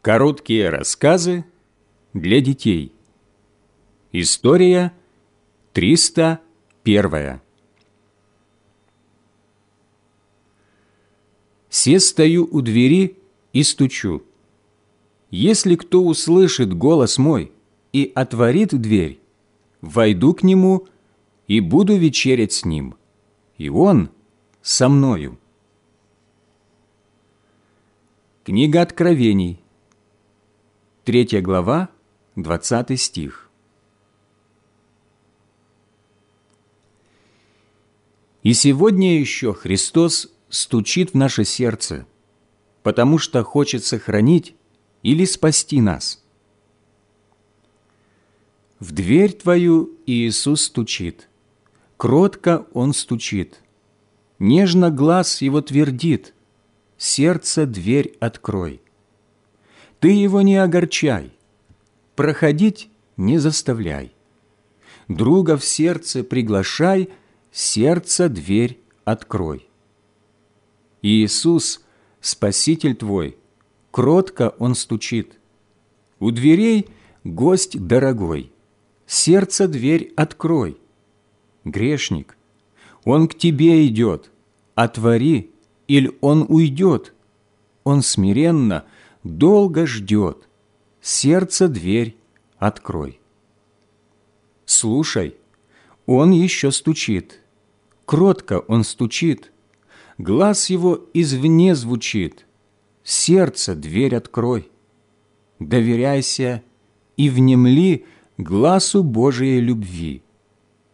Короткие рассказы для детей. История 301. Се стою у двери и стучу. Если кто услышит голос мой и отворит дверь, войду к нему и буду вечерять с ним, и он со мною. Книга Откровений, 3 глава, 20 стих. И сегодня еще Христос стучит в наше сердце, потому что хочет сохранить или спасти нас. В дверь твою Иисус стучит, кротко Он стучит, нежно глаз Его твердит, сердце дверь открой. Ты его не огорчай, проходить не заставляй. Друга в сердце приглашай, сердце дверь открой. Иисус, Спаситель твой, кротко Он стучит. У дверей гость дорогой, сердце дверь открой. Грешник, Он к тебе идет, отвори, или Он уйдет. Он смиренно – долго ждет, сердце дверь открой. Слушай, он еще стучит, кротко он стучит, глаз его извне звучит, сердце дверь открой. Доверяйся и внемли глазу Божией любви.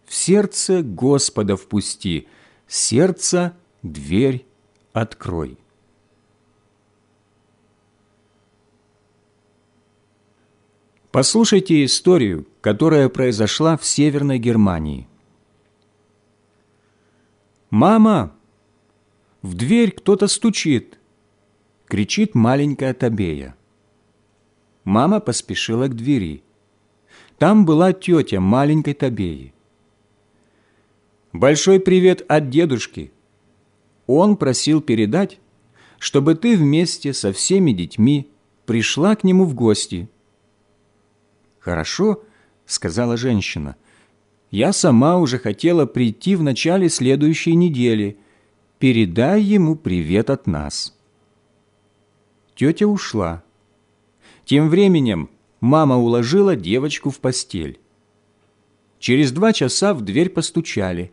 В сердце Господа впусти, сердце дверь открой. Послушайте историю, которая произошла в Северной Германии. «Мама! В дверь кто-то стучит!» – кричит маленькая Табея. Мама поспешила к двери. Там была тетя маленькой Табеи. «Большой привет от дедушки!» Он просил передать, чтобы ты вместе со всеми детьми пришла к нему в гости – «Хорошо», — сказала женщина. «Я сама уже хотела прийти в начале следующей недели. Передай ему привет от нас». Тетя ушла. Тем временем мама уложила девочку в постель. Через два часа в дверь постучали.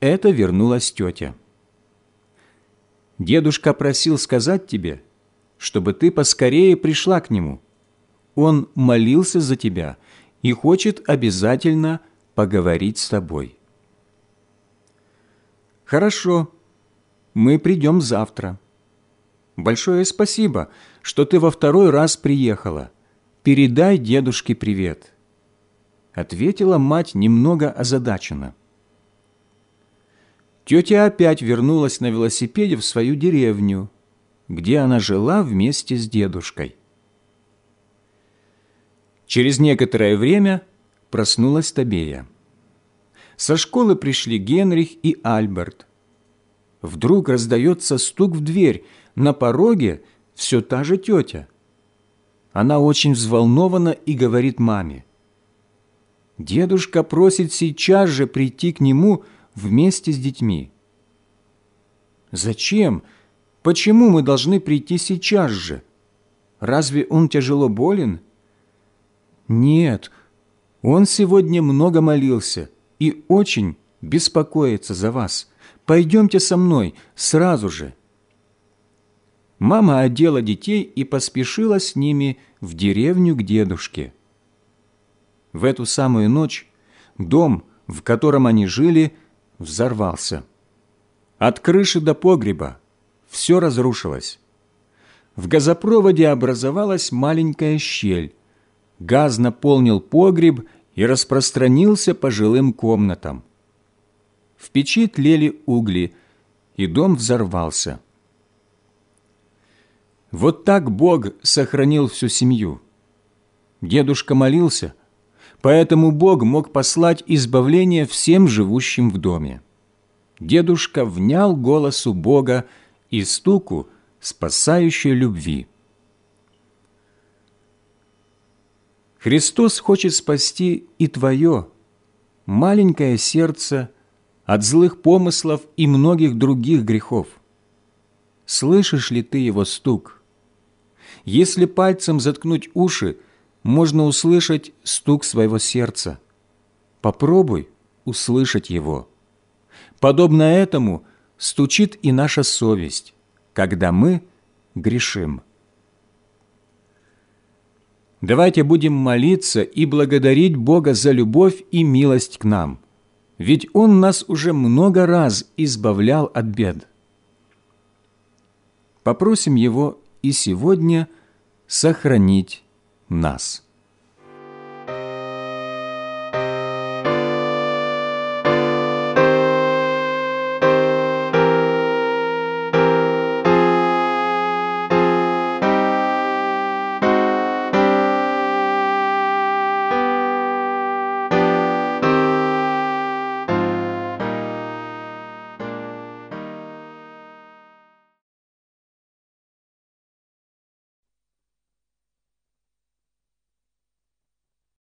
Это вернулась тетя. «Дедушка просил сказать тебе, чтобы ты поскорее пришла к нему». Он молился за тебя и хочет обязательно поговорить с тобой. Хорошо, мы придем завтра. Большое спасибо, что ты во второй раз приехала. Передай дедушке привет. Ответила мать немного озадаченно. Тетя опять вернулась на велосипеде в свою деревню, где она жила вместе с дедушкой. Через некоторое время проснулась Табея. Со школы пришли Генрих и Альберт. Вдруг раздается стук в дверь. На пороге все та же тетя. Она очень взволнована и говорит маме. Дедушка просит сейчас же прийти к нему вместе с детьми. Зачем? Почему мы должны прийти сейчас же? Разве он тяжело болен? Нет, он сегодня много молился и очень беспокоится за вас. Пойдемте со мной сразу же». Мама одела детей и поспешила с ними в деревню к дедушке. В эту самую ночь дом, в котором они жили, взорвался. От крыши до погреба все разрушилось. В газопроводе образовалась маленькая щель, газ наполнил погреб и распространился по жилым комнатам. В печи тлели угли, и дом взорвался. Вот так Бог сохранил всю семью. Дедушка молился, поэтому Бог мог послать избавление всем живущим в доме. Дедушка внял голосу Бога и стуку спасающей любви. Христос хочет спасти и твое, маленькое сердце от злых помыслов и многих других грехов. Слышишь ли ты его стук? Если пальцем заткнуть уши, можно услышать стук своего сердца. Попробуй услышать его. Подобно этому стучит и наша совесть, когда мы грешим. Давайте будем молиться и благодарить Бога за любовь и милость к нам, ведь Он нас уже много раз избавлял от бед. Попросим Его и сегодня сохранить нас.